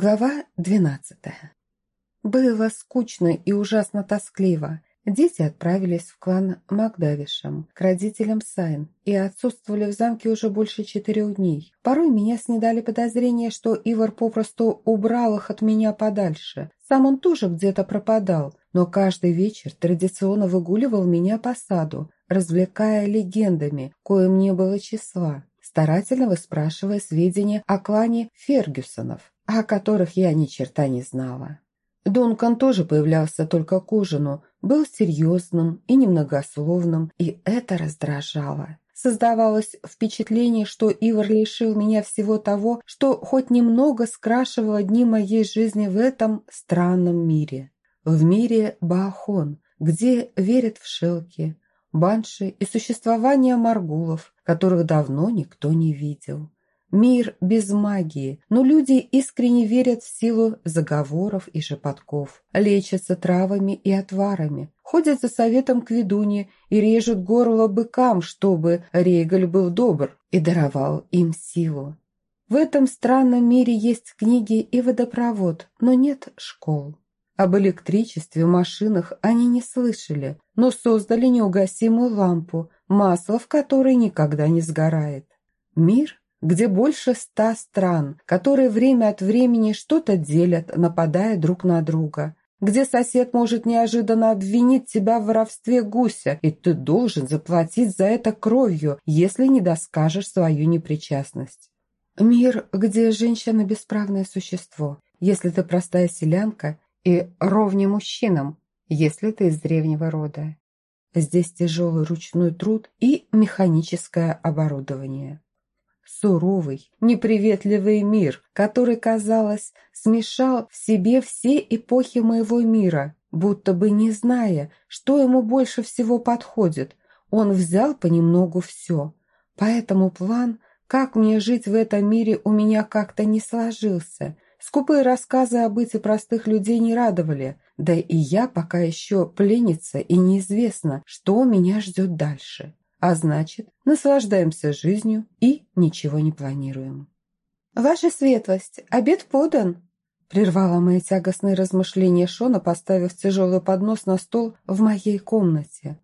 Глава двенадцатая. Было скучно и ужасно тоскливо. Дети отправились в клан Макдавишем, к родителям Сайн, и отсутствовали в замке уже больше четырех дней. Порой меня снедали подозрения, что Ивар попросту убрал их от меня подальше. Сам он тоже где-то пропадал, но каждый вечер традиционно выгуливал меня по саду, развлекая легендами, коим не было числа, старательно выспрашивая сведения о клане Фергюсонов о которых я ни черта не знала. Дункан тоже появлялся только к ужину, был серьезным и немногословным, и это раздражало. Создавалось впечатление, что Ивар лишил меня всего того, что хоть немного скрашивало дни моей жизни в этом странном мире. В мире Баахон, где верят в шелки, банши и существование маргулов, которых давно никто не видел. Мир без магии, но люди искренне верят в силу заговоров и шепотков, лечатся травами и отварами, ходят за советом к ведуне и режут горло быкам, чтобы Рейгаль был добр и даровал им силу. В этом странном мире есть книги и водопровод, но нет школ. Об электричестве, машинах они не слышали, но создали неугасимую лампу, масло в которой никогда не сгорает. Мир где больше ста стран, которые время от времени что-то делят, нападая друг на друга, где сосед может неожиданно обвинить тебя в воровстве гуся, и ты должен заплатить за это кровью, если не доскажешь свою непричастность. Мир, где женщина – бесправное существо, если ты простая селянка, и ровне мужчинам, если ты из древнего рода. Здесь тяжелый ручной труд и механическое оборудование суровый, неприветливый мир, который, казалось, смешал в себе все эпохи моего мира, будто бы не зная, что ему больше всего подходит. Он взял понемногу все. Поэтому план, как мне жить в этом мире, у меня как-то не сложился. Скупые рассказы о быте простых людей не радовали, да и я пока еще пленница и неизвестно, что меня ждет дальше. А значит, наслаждаемся жизнью и ничего не планируем. «Ваша светлость, обед подан!» Прервала мои тягостные размышления Шона, поставив тяжелый поднос на стол в моей комнате.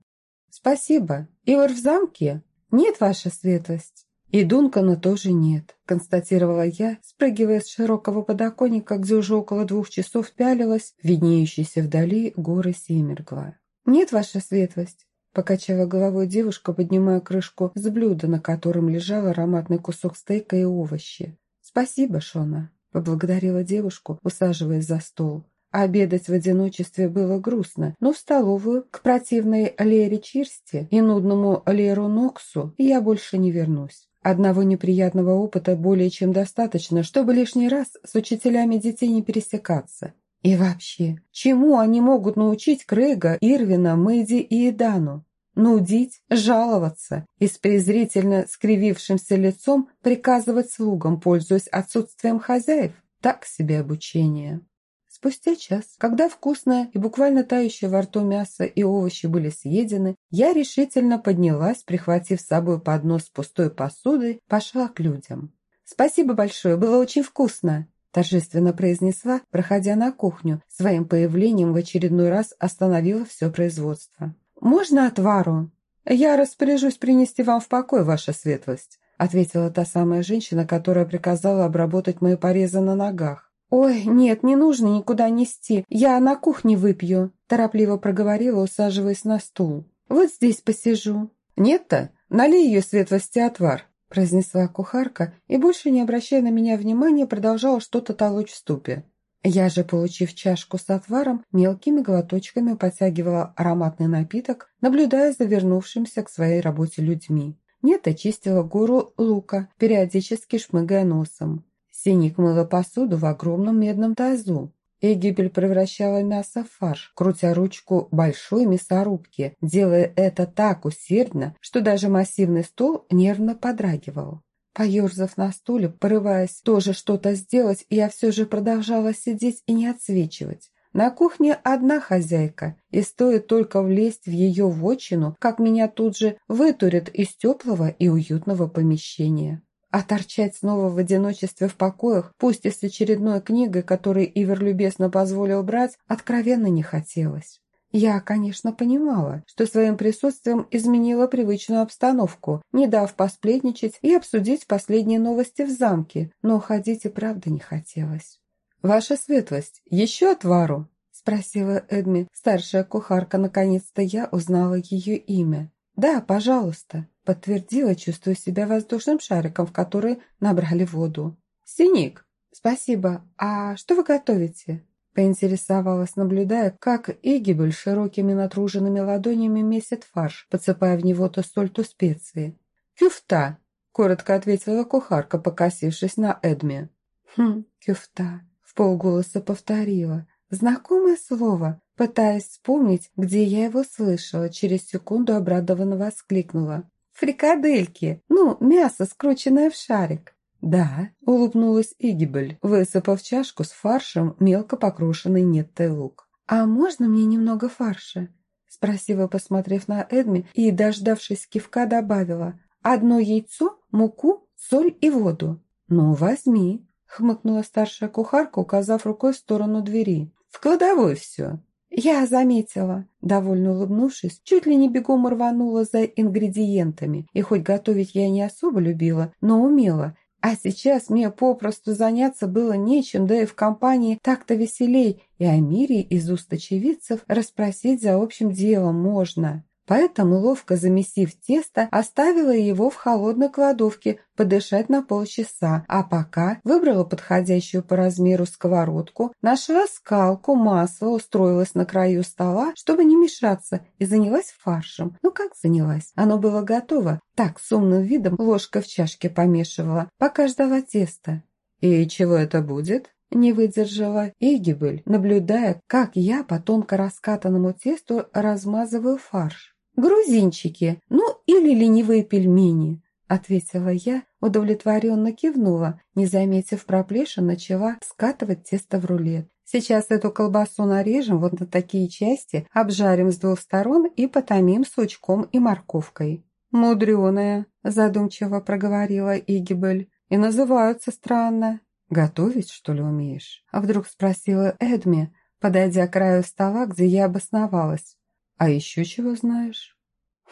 «Спасибо. Ивар в замке?» «Нет, ваша светлость». «И Дункана тоже нет», – констатировала я, спрыгивая с широкого подоконника, где уже около двух часов пялилась виднеющиеся вдали горы Семергла. «Нет, ваша светлость. Покачала головой девушка, поднимая крышку с блюда, на котором лежал ароматный кусок стейка и овощи. «Спасибо, Шона», – поблагодарила девушку, усаживаясь за стол. Обедать в одиночестве было грустно, но в столовую к противной Лере Чирсти и нудному Леру Ноксу я больше не вернусь. Одного неприятного опыта более чем достаточно, чтобы лишний раз с учителями детей не пересекаться. И вообще, чему они могут научить Крейга, Ирвина, Мэйди и Эдану? Нудить, жаловаться и с презрительно скривившимся лицом приказывать слугам, пользуясь отсутствием хозяев? Так себе обучение. Спустя час, когда вкусное и буквально тающее во рту мясо и овощи были съедены, я решительно поднялась, прихватив с собой поднос с пустой посудой, пошла к людям. «Спасибо большое, было очень вкусно!» Торжественно произнесла, проходя на кухню, своим появлением в очередной раз остановила все производство. «Можно отвару?» «Я распоряжусь принести вам в покой, ваша светлость», ответила та самая женщина, которая приказала обработать мои порезы на ногах. «Ой, нет, не нужно никуда нести, я на кухне выпью», торопливо проговорила, усаживаясь на стул. «Вот здесь посижу». «Нет-то, налей ее светлости отвар», произнесла кухарка и, больше не обращая на меня внимания, продолжала что-то толочь в ступе. Я же, получив чашку с отваром, мелкими глоточками подтягивала ароматный напиток, наблюдая за вернувшимся к своей работе людьми. Нет, очистила гору лука, периодически шмыгая носом. Синик мыла посуду в огромном медном тазу. Эгибель превращала мясо в фарш, крутя ручку большой мясорубки, делая это так усердно, что даже массивный стол нервно подрагивал. Поерзав на стуле, порываясь тоже что-то сделать, я все же продолжала сидеть и не отсвечивать. На кухне одна хозяйка, и стоит только влезть в ее вотчину, как меня тут же вытурят из теплого и уютного помещения. А торчать снова в одиночестве в покоях, пусть и с очередной книгой, которую Ивер любезно позволил брать, откровенно не хотелось. Я, конечно, понимала, что своим присутствием изменила привычную обстановку, не дав посплетничать и обсудить последние новости в замке, но ходить и правда не хотелось. «Ваша светлость, еще отвару?» – спросила Эдми, старшая кухарка. Наконец-то я узнала ее имя. «Да, пожалуйста», – подтвердила, чувствуя себя воздушным шариком, в который набрали воду. «Синик». «Спасибо. А что вы готовите?» Поинтересовалась, наблюдая, как Игибель широкими натруженными ладонями месит фарш, подсыпая в него то соль, то специи. «Кюфта!» – коротко ответила кухарка, покосившись на Эдме. «Хм, кюфта!» – в полголоса повторила. Знакомое слово, пытаясь вспомнить, где я его слышала, через секунду обрадованно воскликнула. «Фрикадельки! Ну, мясо, скрученное в шарик!» «Да», – улыбнулась Игибель, высыпав чашку с фаршем мелко покрошенный неттой лук. «А можно мне немного фарша?» – спросила, посмотрев на Эдми, и, дождавшись кивка, добавила. «Одно яйцо, муку, соль и воду». «Ну, возьми», – хмыкнула старшая кухарка, указав рукой в сторону двери. «В кладовой все». «Я заметила», – довольно улыбнувшись, чуть ли не бегом рванула за ингредиентами. И хоть готовить я не особо любила, но умела, а сейчас мне попросту заняться было нечем, да и в компании так-то веселей, и о мире из уст очевидцев расспросить за общим делом можно. Поэтому, ловко замесив тесто, оставила его в холодной кладовке подышать на полчаса, а пока выбрала подходящую по размеру сковородку, нашла скалку, масло, устроилась на краю стола, чтобы не мешаться, и занялась фаршем. Ну как занялась? Оно было готово. Так, с умным видом ложка в чашке помешивала, пока ждала теста. «И чего это будет?» не выдержала Игибель, наблюдая, как я по тонко раскатанному тесту размазываю фарш. «Грузинчики, ну или ленивые пельмени», – ответила я, удовлетворенно кивнула, не заметив проплешин, начала скатывать тесто в рулет. Сейчас эту колбасу нарежем вот на такие части, обжарим с двух сторон и потомим с лучком и морковкой. «Мудреная», – задумчиво проговорила Игибель, – «и называются странно». «Готовить, что ли, умеешь?» – а вдруг спросила Эдми, подойдя к краю стола, где я обосновалась. А еще чего знаешь?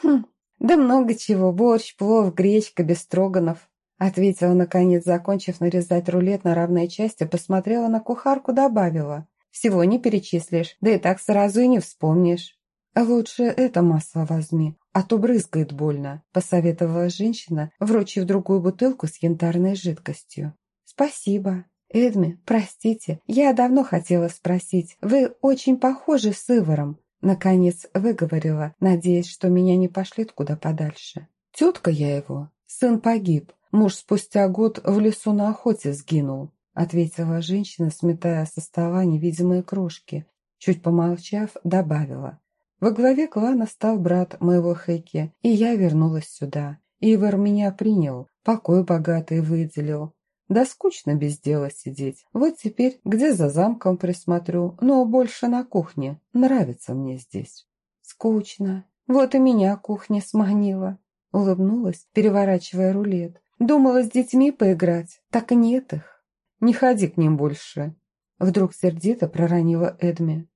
Хм, да много чего. Борщ, плов, гречка, без строганов. Ответила, наконец, закончив нарезать рулет на равные части, посмотрела на кухарку, добавила. Всего не перечислишь, да и так сразу и не вспомнишь. «Лучше это масло возьми, а то брызгает больно», – посоветовала женщина, вручив другую бутылку с янтарной жидкостью. «Спасибо. Эдми, простите, я давно хотела спросить, вы очень похожи с Иваром. Наконец выговорила, надеясь, что меня не пошлет куда подальше. Тетка я его. Сын погиб. Муж спустя год в лесу на охоте сгинул, ответила женщина, сметая со стола невидимые крошки. Чуть помолчав, добавила. Во главе клана стал брат моего Хэки, и я вернулась сюда. Ивар меня принял, покой богатый выделил, да скучно без дела сидеть. Вот теперь где за замком присмотрю, но больше на кухне. Нравится мне здесь. Скучно. Вот и меня кухня сманила. Улыбнулась, переворачивая рулет. Думала с детьми поиграть. Так нет их. Не ходи к ним больше. Вдруг сердито проронила Эдми.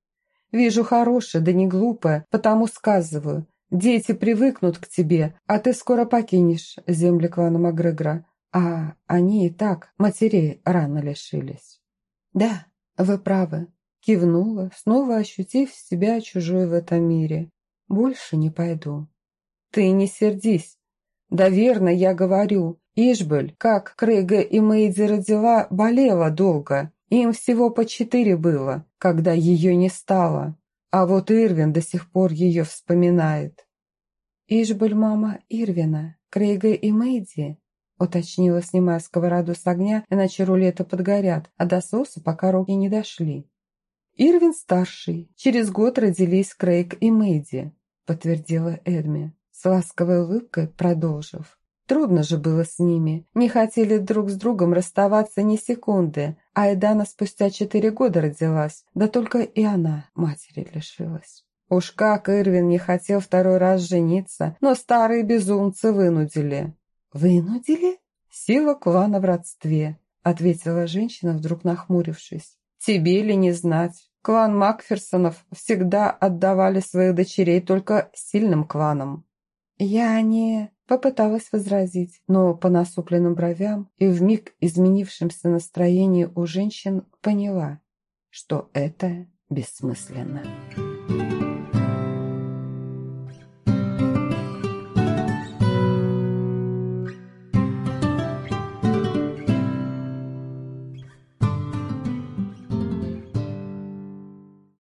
Вижу хорошее, да не глупое, потому сказываю. Дети привыкнут к тебе, а ты скоро покинешь земли клана Макгрегора. А они и так матерей рано лишились. Да, вы правы. Кивнула, снова ощутив себя чужой в этом мире. Больше не пойду. Ты не сердись. Да верно, я говорю. Ишбель, как Крейга и Мэйди родила, болела долго. Им всего по четыре было, когда ее не стало. А вот Ирвин до сих пор ее вспоминает. Ишбель мама Ирвина, Крейга и Мэйди уточнила, снимая сковороду с огня, иначе рулеты подгорят, а до соуса пока руки не дошли. «Ирвин старший. Через год родились Крейг и Мэйди», подтвердила Эдми, с ласковой улыбкой продолжив. Трудно же было с ними. Не хотели друг с другом расставаться ни секунды. А Эдана спустя четыре года родилась. Да только и она матери лишилась. Уж как Ирвин не хотел второй раз жениться, но старые безумцы вынудили. «Вынудили?» – «Сила клана в родстве», – ответила женщина, вдруг нахмурившись. «Тебе ли не знать? Клан Макферсонов всегда отдавали своих дочерей только сильным кланам». «Я не...» – попыталась возразить, но по насупленным бровям и вмиг изменившемся настроению у женщин поняла, что это бессмысленно.